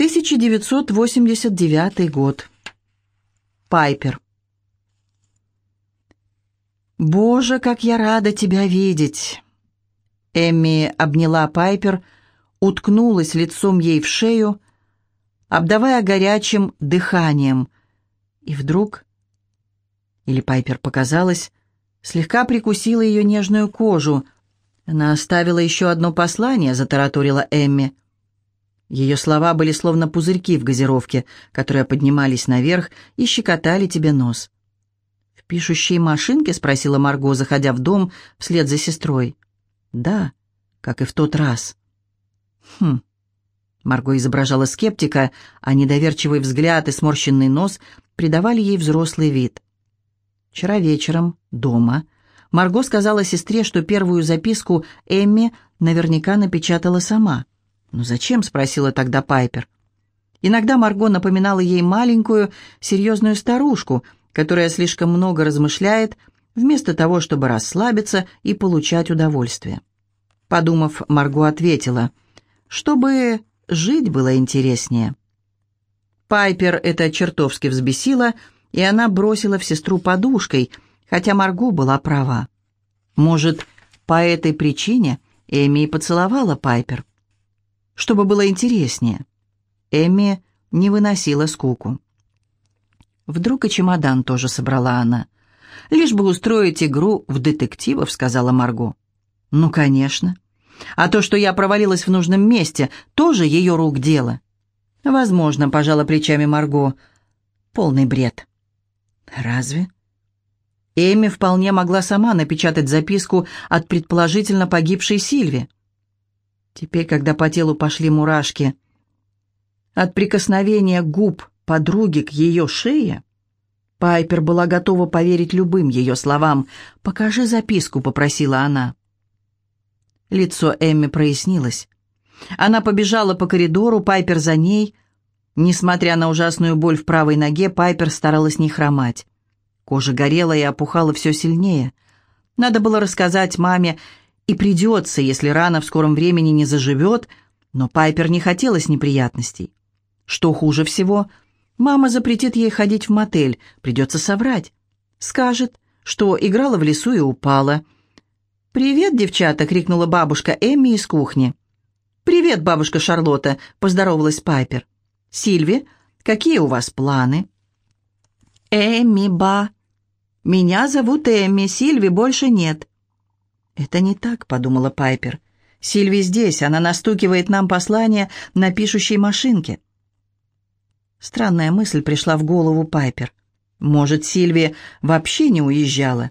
1989 год. Пайпер. «Боже, как я рада тебя видеть!» Эмми обняла Пайпер, уткнулась лицом ей в шею, обдавая горячим дыханием. И вдруг, или Пайпер показалось, слегка прикусила ее нежную кожу. Она оставила еще одно послание, затараторила Эмми. Ее слова были словно пузырьки в газировке, которые поднимались наверх и щекотали тебе нос. «В пишущей машинке?» — спросила Марго, заходя в дом вслед за сестрой. «Да, как и в тот раз». «Хм». Марго изображала скептика, а недоверчивый взгляд и сморщенный нос придавали ей взрослый вид. Вчера вечером, дома, Марго сказала сестре, что первую записку Эмми наверняка напечатала сама — «Ну зачем?» — спросила тогда Пайпер. Иногда Марго напоминала ей маленькую, серьезную старушку, которая слишком много размышляет, вместо того, чтобы расслабиться и получать удовольствие. Подумав, Марго ответила, «Чтобы жить было интереснее». Пайпер это чертовски взбесило, и она бросила в сестру подушкой, хотя Марго была права. Может, по этой причине Эми и поцеловала Пайпер чтобы было интереснее. Эми не выносила скуку. Вдруг и чемодан тоже собрала она. «Лишь бы устроить игру в детективов», — сказала Марго. «Ну, конечно. А то, что я провалилась в нужном месте, тоже ее рук дело». «Возможно», — пожала плечами Марго. «Полный бред». «Разве?» Эми вполне могла сама напечатать записку от предположительно погибшей Сильви. Теперь, когда по телу пошли мурашки, от прикосновения губ подруги к ее шее, Пайпер была готова поверить любым ее словам. «Покажи записку», — попросила она. Лицо Эмми прояснилось. Она побежала по коридору, Пайпер за ней. Несмотря на ужасную боль в правой ноге, Пайпер старалась не хромать. Кожа горела и опухала все сильнее. Надо было рассказать маме и придется, если рана в скором времени не заживет, но Пайпер не хотелось неприятностей. Что хуже всего, мама запретит ей ходить в мотель, придется соврать. Скажет, что играла в лесу и упала. «Привет, девчата!» — крикнула бабушка Эмми из кухни. «Привет, бабушка Шарлотта!» — поздоровалась Пайпер. «Сильви, какие у вас планы?» «Эмми, ба!» «Меня зовут Эмми, Сильви больше нет. «Это не так», — подумала Пайпер. «Сильви здесь, она настукивает нам послание на пишущей машинке». Странная мысль пришла в голову Пайпер. Может, Сильви вообще не уезжала?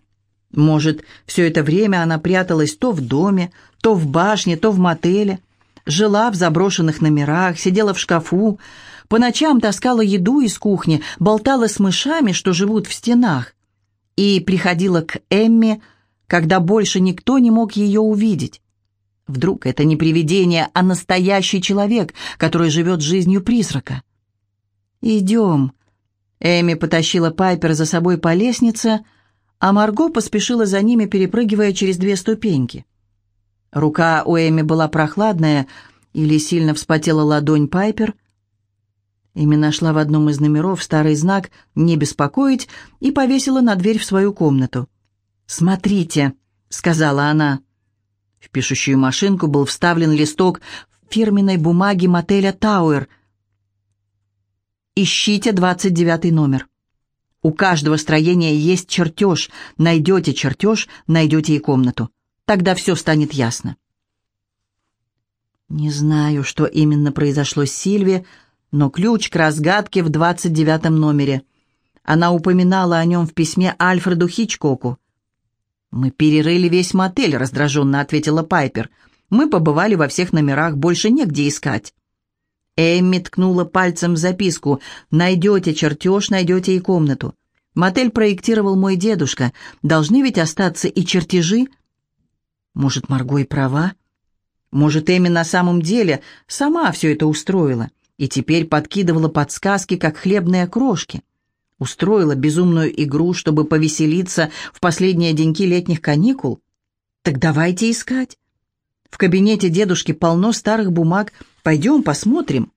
Может, все это время она пряталась то в доме, то в башне, то в мотеле, жила в заброшенных номерах, сидела в шкафу, по ночам таскала еду из кухни, болтала с мышами, что живут в стенах, и приходила к Эмме, когда больше никто не мог ее увидеть. Вдруг это не привидение, а настоящий человек, который живет жизнью призрака. «Идем». Эми потащила Пайпер за собой по лестнице, а Марго поспешила за ними, перепрыгивая через две ступеньки. Рука у Эми была прохладная, или сильно вспотела ладонь Пайпер. Эми нашла в одном из номеров старый знак «Не беспокоить» и повесила на дверь в свою комнату. «Смотрите», — сказала она. В пишущую машинку был вставлен листок фирменной бумаги мотеля «Тауэр». «Ищите двадцать девятый номер». У каждого строения есть чертеж. Найдете чертеж, найдете и комнату. Тогда все станет ясно. Не знаю, что именно произошло с Сильви, но ключ к разгадке в двадцать девятом номере. Она упоминала о нем в письме Альфреду Хичкоку. «Мы перерыли весь мотель», — раздраженно ответила Пайпер. «Мы побывали во всех номерах, больше негде искать». Эмми ткнула пальцем в записку. «Найдете чертеж, найдете и комнату. Мотель проектировал мой дедушка. Должны ведь остаться и чертежи?» «Может, Марго и права?» «Может, Эми на самом деле сама все это устроила и теперь подкидывала подсказки, как хлебные крошки?» Устроила безумную игру, чтобы повеселиться в последние деньки летних каникул? Так давайте искать. В кабинете дедушки полно старых бумаг. Пойдем посмотрим.